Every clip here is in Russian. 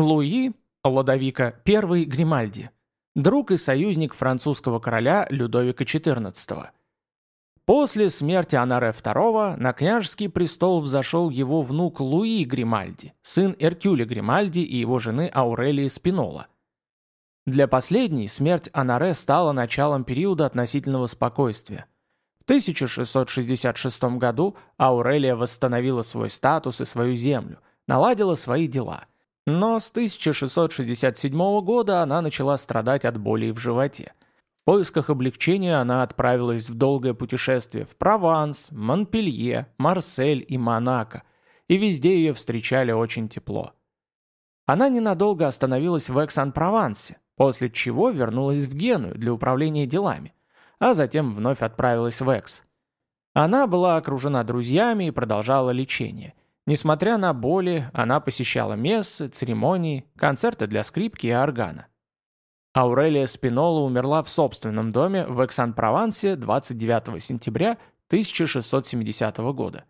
Луи, Лодовика I Гримальди, друг и союзник французского короля Людовика XIV. После смерти Анаре II на княжеский престол взошел его внук Луи Гримальди, сын Эркюля Гримальди и его жены Аурелии Спинола. Для последней смерть Анаре стала началом периода относительного спокойствия. В 1666 году Аурелия восстановила свой статус и свою землю, наладила свои дела. Но с 1667 года она начала страдать от боли в животе. В поисках облегчения она отправилась в долгое путешествие в Прованс, Монпелье, Марсель и Монако, и везде ее встречали очень тепло. Она ненадолго остановилась в Эксан-Провансе, после чего вернулась в Геную для управления делами, а затем вновь отправилась в Экс. Она была окружена друзьями и продолжала лечение. Несмотря на боли, она посещала мессы, церемонии, концерты для скрипки и органа. Аурелия Спинола умерла в собственном доме в Эксан-Провансе 29 сентября 1670 года.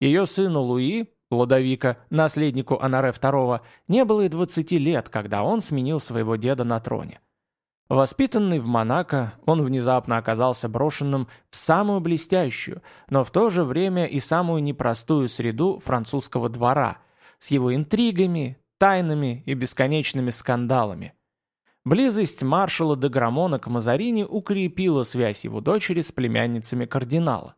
Ее сыну Луи, Лодовика, наследнику Анаре II, не было и 20 лет, когда он сменил своего деда на троне. Воспитанный в Монако, он внезапно оказался брошенным в самую блестящую, но в то же время и самую непростую среду французского двора, с его интригами, тайнами и бесконечными скандалами. Близость маршала де Грамона к Мазарини укрепила связь его дочери с племянницами кардинала.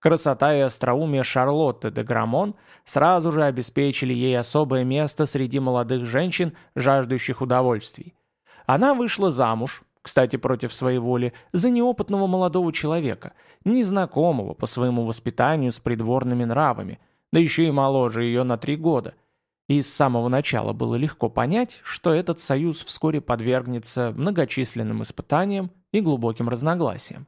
Красота и остроумие Шарлотты де Грамон сразу же обеспечили ей особое место среди молодых женщин, жаждущих удовольствий. Она вышла замуж, кстати, против своей воли, за неопытного молодого человека, незнакомого по своему воспитанию с придворными нравами, да еще и моложе ее на три года. И с самого начала было легко понять, что этот союз вскоре подвергнется многочисленным испытаниям и глубоким разногласиям.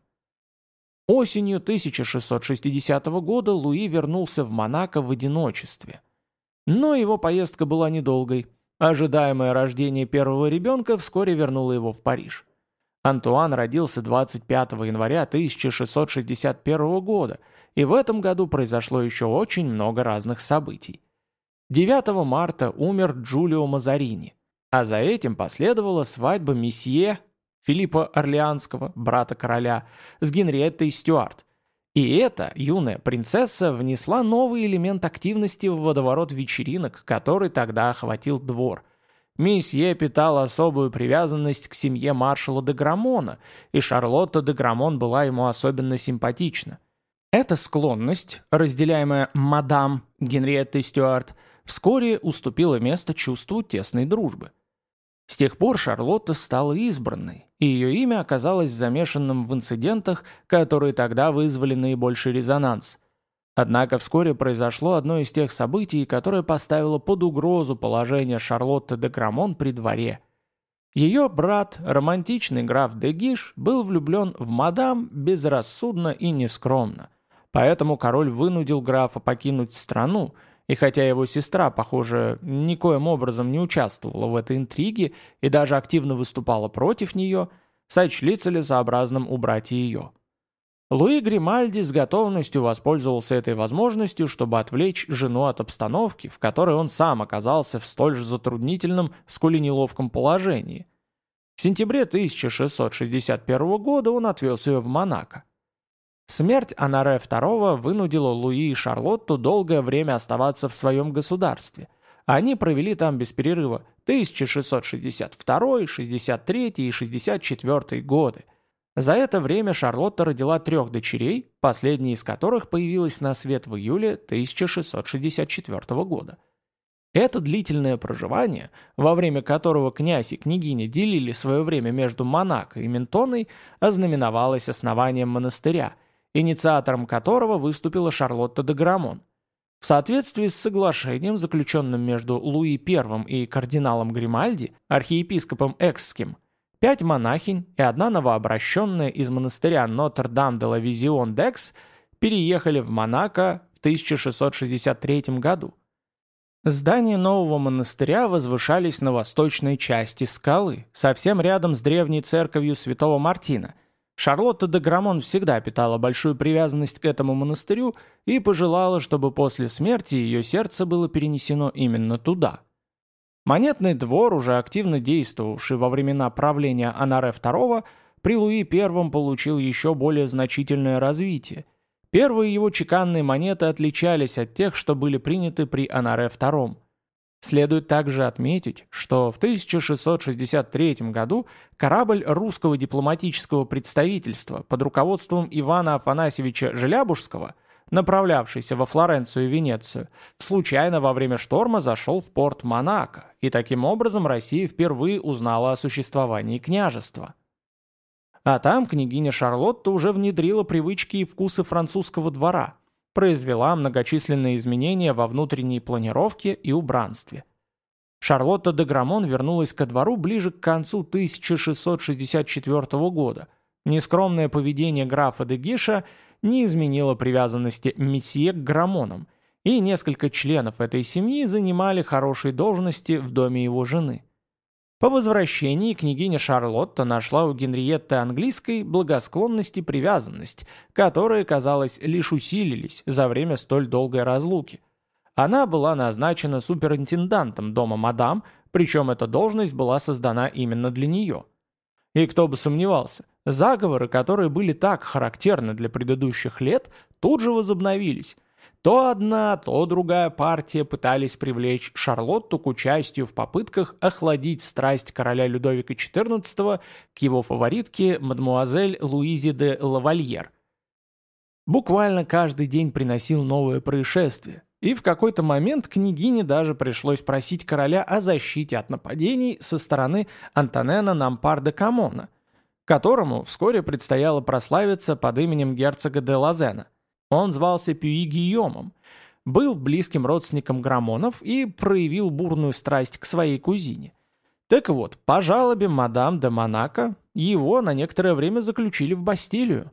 Осенью 1660 года Луи вернулся в Монако в одиночестве. Но его поездка была недолгой. Ожидаемое рождение первого ребенка вскоре вернуло его в Париж. Антуан родился 25 января 1661 года, и в этом году произошло еще очень много разных событий. 9 марта умер Джулио Мазарини, а за этим последовала свадьба месье Филиппа Орлеанского, брата короля, с Генриеттой Стюарт. И эта юная принцесса внесла новый элемент активности в водоворот вечеринок, который тогда охватил двор. Месье питал особую привязанность к семье маршала де Грамона, и Шарлотта де Грамон была ему особенно симпатична. Эта склонность, разделяемая мадам Генриеттой Стюарт, вскоре уступила место чувству тесной дружбы. С тех пор Шарлотта стала избранной, и ее имя оказалось замешанным в инцидентах, которые тогда вызвали наибольший резонанс. Однако вскоре произошло одно из тех событий, которое поставило под угрозу положение Шарлотты де Грамон при дворе. Ее брат, романтичный граф де Гиш, был влюблен в мадам безрассудно и нескромно. Поэтому король вынудил графа покинуть страну – и хотя его сестра, похоже, никоим образом не участвовала в этой интриге и даже активно выступала против нее, сочли целесообразным убрать ее. Луи Гримальди с готовностью воспользовался этой возможностью, чтобы отвлечь жену от обстановки, в которой он сам оказался в столь же затруднительном, сколь неловком положении. В сентябре 1661 года он отвез ее в Монако. Смерть Анаре II вынудила Луи и Шарлотту долгое время оставаться в своем государстве. Они провели там без перерыва 1662, 63 и 64 годы. За это время Шарлотта родила трех дочерей, последняя из которых появилась на свет в июле 1664 года. Это длительное проживание, во время которого князь и княгиня делили свое время между Монако и Ментоной, ознаменовалось основанием монастыря – инициатором которого выступила Шарлотта де Грамон. В соответствии с соглашением, заключенным между Луи I и кардиналом Гримальди, архиепископом Эксским, пять монахинь и одна новообращенная из монастыря Нотр-Дам-де-ла-Визион-Декс переехали в Монако в 1663 году. Здания нового монастыря возвышались на восточной части скалы, совсем рядом с древней церковью святого Мартина – Шарлотта де Грамон всегда питала большую привязанность к этому монастырю и пожелала, чтобы после смерти ее сердце было перенесено именно туда. Монетный двор, уже активно действовавший во времена правления Анаре II, при Луи I получил еще более значительное развитие. Первые его чеканные монеты отличались от тех, что были приняты при Анаре II. Следует также отметить, что в 1663 году корабль русского дипломатического представительства под руководством Ивана Афанасьевича Желябужского, направлявшийся во Флоренцию и Венецию, случайно во время шторма зашел в порт Монако, и таким образом Россия впервые узнала о существовании княжества. А там княгиня Шарлотта уже внедрила привычки и вкусы французского двора – произвела многочисленные изменения во внутренней планировке и убранстве. Шарлотта де Грамон вернулась ко двору ближе к концу 1664 года. Нескромное поведение графа де Гиша не изменило привязанности месье к Грамонам, и несколько членов этой семьи занимали хорошие должности в доме его жены. По возвращении княгиня Шарлотта нашла у Генриетты Английской благосклонность и привязанность, которые, казалось, лишь усилились за время столь долгой разлуки. Она была назначена суперинтендантом дома мадам, причем эта должность была создана именно для нее. И кто бы сомневался, заговоры, которые были так характерны для предыдущих лет, тут же возобновились – то одна, то другая партия пытались привлечь Шарлотту к участию в попытках охладить страсть короля Людовика XIV к его фаворитке мадмуазель Луизе де Лавальер. Буквально каждый день приносил новое происшествие, и в какой-то момент княгине даже пришлось просить короля о защите от нападений со стороны Антонена Нампарда Камона, которому вскоре предстояло прославиться под именем герцога де Лазена – он звался Пюи Гийомом, был близким родственником Грамонов и проявил бурную страсть к своей кузине. Так вот, по жалобе мадам де Монако его на некоторое время заключили в Бастилию.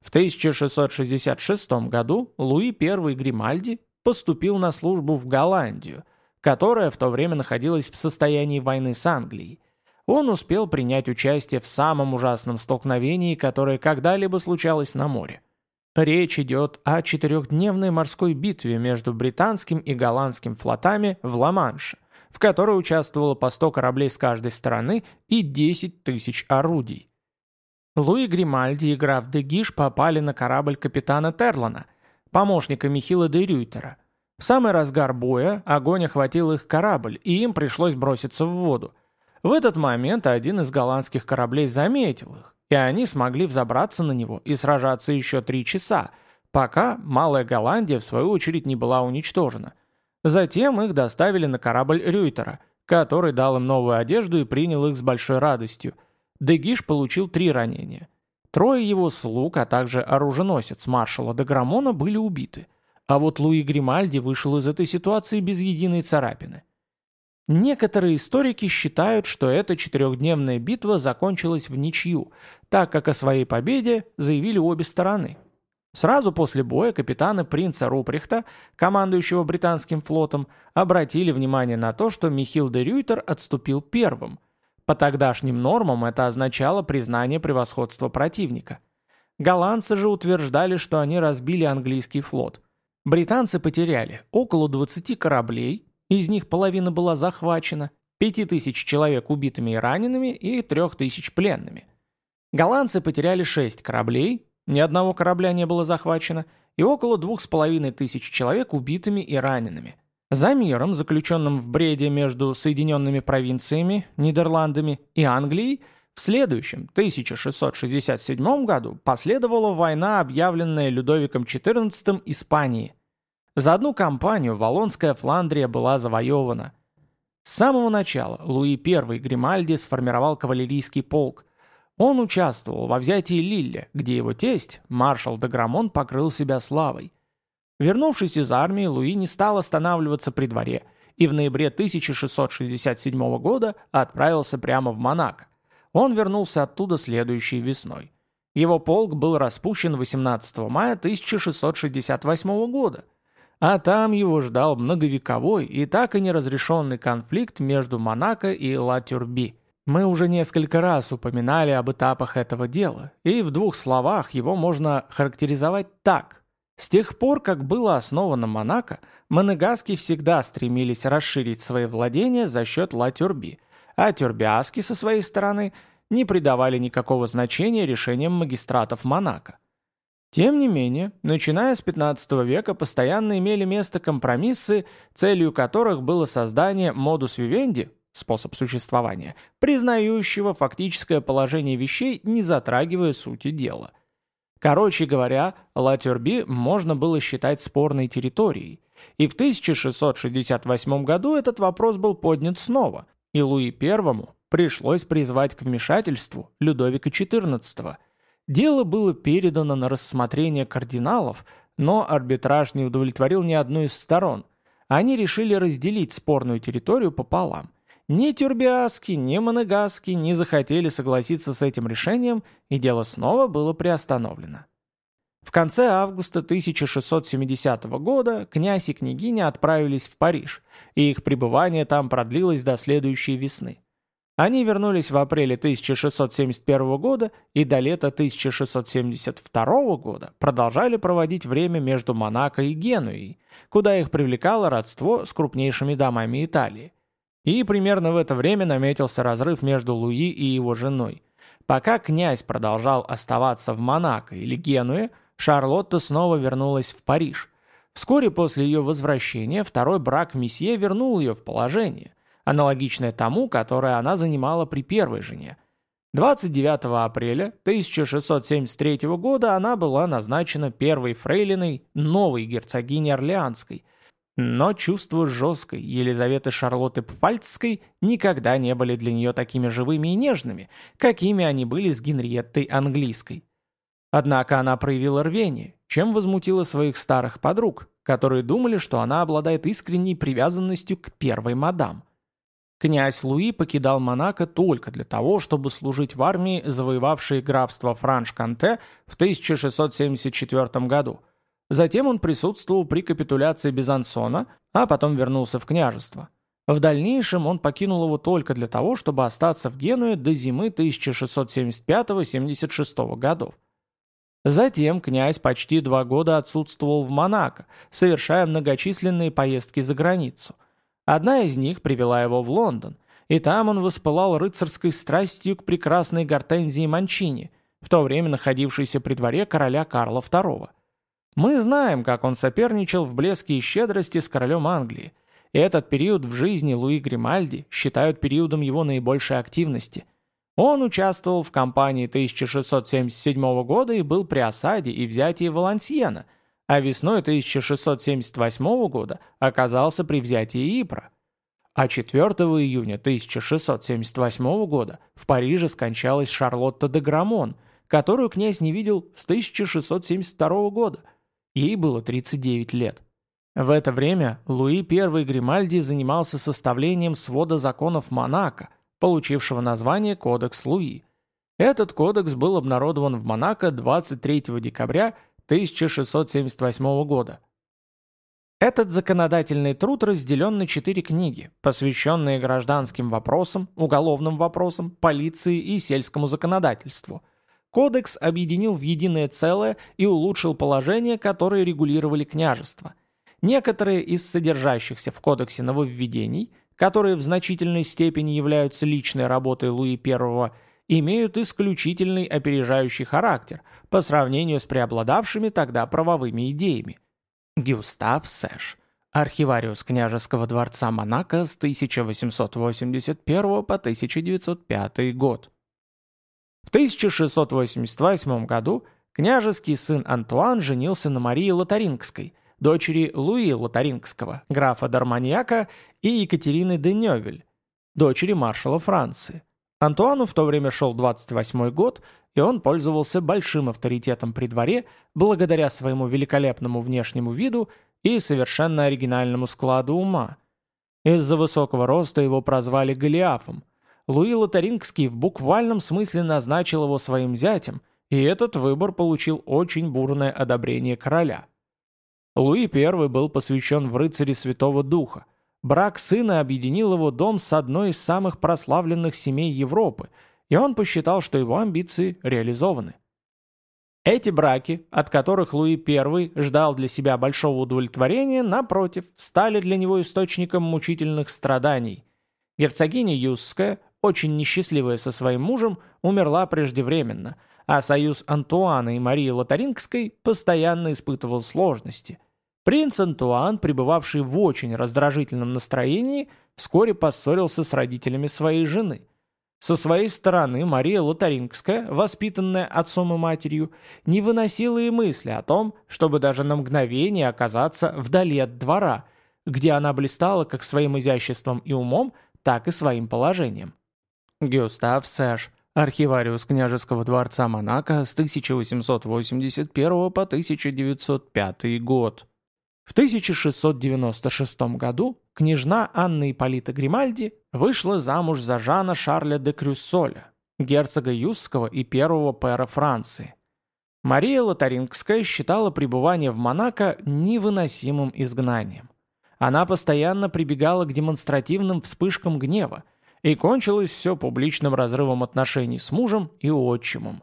В 1666 году Луи I Гримальди поступил на службу в Голландию, которая в то время находилась в состоянии войны с Англией. Он успел принять участие в самом ужасном столкновении, которое когда-либо случалось на море. Речь идет о четырехдневной морской битве между британским и голландским флотами в Ла-Манше, в которой участвовало по 100 кораблей с каждой стороны и 10 тысяч орудий. Луи Гримальди и граф де Гиш попали на корабль капитана Терлана, помощника Михила де Рюйтера. В самый разгар боя огонь охватил их корабль, и им пришлось броситься в воду. В этот момент один из голландских кораблей заметил их и они смогли взобраться на него и сражаться еще три часа, пока Малая Голландия в свою очередь не была уничтожена. Затем их доставили на корабль Рюйтера, который дал им новую одежду и принял их с большой радостью. Дегиш получил три ранения. Трое его слуг, а также оруженосец маршала Деграмона были убиты. А вот Луи Гримальди вышел из этой ситуации без единой царапины. Некоторые историки считают, что эта четырехдневная битва закончилась в ничью, так как о своей победе заявили обе стороны. Сразу после боя капитаны принца Руприхта, командующего британским флотом, обратили внимание на то, что Михил де Рюйтер отступил первым. По тогдашним нормам это означало признание превосходства противника. Голландцы же утверждали, что они разбили английский флот. Британцы потеряли около 20 кораблей, из них половина была захвачена, 5000 человек убитыми и ранеными и 3000 пленными. Голландцы потеряли 6 кораблей, ни одного корабля не было захвачено, и около 2500 человек убитыми и ранеными. За миром, заключенным в бреде между Соединенными провинциями, Нидерландами и Англией, в следующем, 1667 году, последовала война, объявленная Людовиком XIV Испании. За одну кампанию Валонская Фландрия была завоевана. С самого начала Луи I Гримальди сформировал кавалерийский полк. Он участвовал во взятии Лилля, где его тесть, маршал Деграмон, покрыл себя славой. Вернувшись из армии, Луи не стал останавливаться при дворе и в ноябре 1667 года отправился прямо в Монако. Он вернулся оттуда следующей весной. Его полк был распущен 18 мая 1668 года – а там его ждал многовековой и так и неразрешенный конфликт между Монако и Ла-Тюрби. Мы уже несколько раз упоминали об этапах этого дела, и в двух словах его можно характеризовать так. С тех пор, как было основано Монако, монегаски всегда стремились расширить свои владения за счет Ла-Тюрби, а тюрбиаски со своей стороны не придавали никакого значения решениям магистратов Монако. Тем не менее, начиная с 15 века постоянно имели место компромиссы, целью которых было создание модус вивенди, способ существования, признающего фактическое положение вещей, не затрагивая сути дела. Короче говоря, Ла-Тюрби можно было считать спорной территорией, и в 1668 году этот вопрос был поднят снова, и Луи I пришлось призвать к вмешательству Людовика XIV. Дело было передано на рассмотрение кардиналов, но арбитраж не удовлетворил ни одну из сторон. Они решили разделить спорную территорию пополам – ни Тюрбиаски, ни Монегаски не захотели согласиться с этим решением, и дело снова было приостановлено. В конце августа 1670 года князь и княгиня отправились в Париж, и их пребывание там продлилось до следующей весны. Они вернулись в апреле 1671 года и до лета 1672 года продолжали проводить время между Монако и Генуей, куда их привлекало родство с крупнейшими домами Италии. И примерно в это время наметился разрыв между Луи и его женой. Пока князь продолжал оставаться в Монако или Генуе, Шарлотта снова вернулась в Париж. Вскоре после ее возвращения второй брак месье вернул ее в положение, аналогичное тому, которое она занимала при первой жене. 29 апреля 1673 года она была назначена первой фрейлиной новой герцогини Орлеанской – но чувства жесткой Елизаветы Шарлотты Пфальцской никогда не были для нее такими живыми и нежными, какими они были с Генриеттой Английской. Однако она проявила рвение, чем возмутила своих старых подруг, которые думали, что она обладает искренней привязанностью к первой мадам. Князь Луи покидал Монако только для того, чтобы служить в армии, завоевавшей графство Франш-Канте в 1674 году – Затем он присутствовал при капитуляции Безансона, а потом вернулся в княжество. В дальнейшем он покинул его только для того, чтобы остаться в Генуе до зимы 1675-76 годов. Затем князь почти два года отсутствовал в Монако, совершая многочисленные поездки за границу. Одна из них привела его в Лондон, и там он воспылал рыцарской страстью к прекрасной гортензии Манчини, в то время находившейся при дворе короля Карла II. Мы знаем, как он соперничал в блеске и щедрости с королем Англии. И этот период в жизни Луи Гримальди считают периодом его наибольшей активности. Он участвовал в кампании 1677 года и был при осаде и взятии Валансьена, а весной 1678 года оказался при взятии Ипра. А 4 июня 1678 года в Париже скончалась Шарлотта де Грамон, которую князь не видел с 1672 года – Ей было 39 лет. В это время Луи I Гримальди занимался составлением свода законов Монако, получившего название «Кодекс Луи». Этот кодекс был обнародован в Монако 23 декабря 1678 года. Этот законодательный труд разделен на четыре книги, посвященные гражданским вопросам, уголовным вопросам, полиции и сельскому законодательству – Кодекс объединил в единое целое и улучшил положения, которые регулировали княжество. Некоторые из содержащихся в кодексе нововведений, которые в значительной степени являются личной работой Луи I, имеют исключительный опережающий характер по сравнению с преобладавшими тогда правовыми идеями. Гюстав Сэш, архивариус княжеского дворца Монако с 1881 по 1905 год. В 1688 году княжеский сын Антуан женился на Марии Лотарингской, дочери Луи Лотарингского, графа Дарманьяка и Екатерины де Нёвель, дочери маршала Франции. Антуану в то время шел 28 год, и он пользовался большим авторитетом при дворе благодаря своему великолепному внешнему виду и совершенно оригинальному складу ума. Из-за высокого роста его прозвали Голиафом, Луи Лотарингский в буквальном смысле назначил его своим зятем, и этот выбор получил очень бурное одобрение короля. Луи I был посвящен в рыцаре Святого Духа. Брак сына объединил его дом с одной из самых прославленных семей Европы, и он посчитал, что его амбиции реализованы. Эти браки, от которых Луи I ждал для себя большого удовлетворения, напротив, стали для него источником мучительных страданий. Герцогиня Юсская, очень несчастливая со своим мужем, умерла преждевременно, а союз Антуана и Марии Лотарингской постоянно испытывал сложности. Принц Антуан, пребывавший в очень раздражительном настроении, вскоре поссорился с родителями своей жены. Со своей стороны Мария Лотарингская, воспитанная отцом и матерью, не выносила и мысли о том, чтобы даже на мгновение оказаться вдали от двора, где она блистала как своим изяществом и умом, так и своим положением. Гюстав Сэш, архивариус княжеского дворца Монако с 1881 по 1905 год. В 1696 году княжна Анна Ипполита Гримальди вышла замуж за Жана Шарля де Крюссоля, герцога Юсского и первого пэра Франции. Мария Лотарингская считала пребывание в Монако невыносимым изгнанием. Она постоянно прибегала к демонстративным вспышкам гнева, и кончилось все публичным разрывом отношений с мужем и отчимом.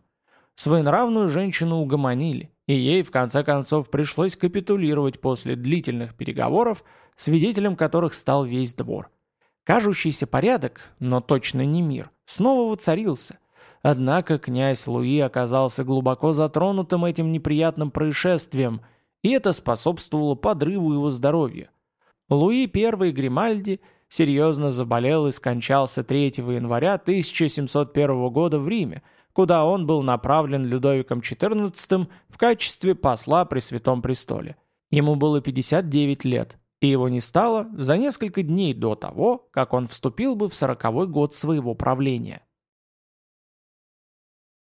Своенравную женщину угомонили, и ей в конце концов пришлось капитулировать после длительных переговоров, свидетелем которых стал весь двор. Кажущийся порядок, но точно не мир, снова воцарился. Однако князь Луи оказался глубоко затронутым этим неприятным происшествием, и это способствовало подрыву его здоровья. Луи I Гримальди серьезно заболел и скончался 3 января 1701 года в Риме, куда он был направлен Людовиком XIV в качестве посла при Святом Престоле. Ему было 59 лет, и его не стало за несколько дней до того, как он вступил бы в сороковой год своего правления.